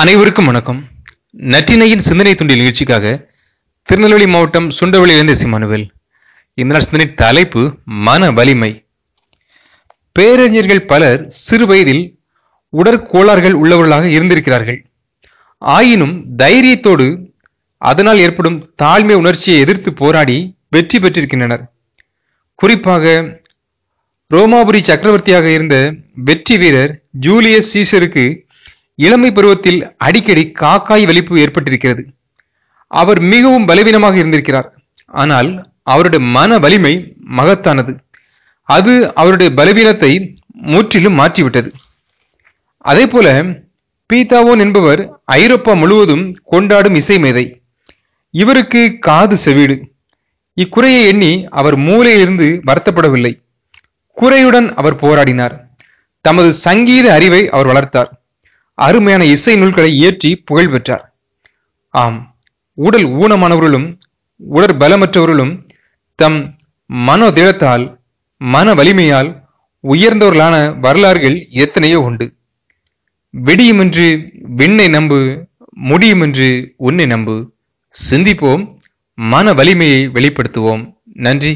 அனைவருக்கும் வணக்கம். நற்றினையின் சிந்தனை துண்டில் நிகழ்ச்சிக்காக திருநெல்வேலி மாவட்டம் சுண்டவளியிலிருந்து சிமானுவேல் இந்த நாள் சிந்தனை தலைப்பு மன வலிமை. பேரறிஞர்கள் பலர் சிறு வயதில் உடற்கோளாறுகள் உள்ளவர்களாக இருந்திருக்கிறார்கள். ஆயினும் தைரியத்தோடு அதனால் ஏற்படும் தாழ்மை உணர்ச்சியை எதிர்த்து போராடி வெற்றி பெற்றிருக்கின்றனர். குறிப்பாக ரோமாபுரி சக்கரவர்த்தியாக இருந்த வெற்றி வீரர் ஜூலியஸ் சீசருக்கு இளமை பருவத்தில் அடிக்கடி காக்காய் வலிப்பு ஏற்பட்டிருக்கிறது. அவர் மிகவும் பலவீனமாக இருந்திருக்கிறார். ஆனால் அவருடைய மன வலிமை மகத்தானது. அது அவருடைய பலவீனத்தை முற்றிலும் மாற்றிவிட்டது. அதே போல பீதாவோன் என்பவர் ஐரோப்பா முழுவதும் கொண்டாடும் இசை மேதை. இவருக்கு காது செவிடு. இக்குறையை எண்ணி அவர் மூலையிலிருந்து வருத்தப்படவில்லை. குறையுடன் அவர் போராடினார். தமது சங்கீத அறிவை அவர் வளர்த்தார். அருமையான இசை நூல்களை இயற்றி புகழ் பெற்றார். ஆம் உடல் ஊனமானவர்களும் உடற் பலமற்றவர்களும் தம் மனோதிடத்தால் மன வலிமையால் உயர்ந்தவர்களான வரலாறுகள் எத்தனையோ உண்டு. வெடியுமென்று விண்ணை நம்பு முடியுமென்று உன்னை நம்பு. சிந்திப்போம் மன வலிமையை வெளிப்படுத்துவோம். நன்றி.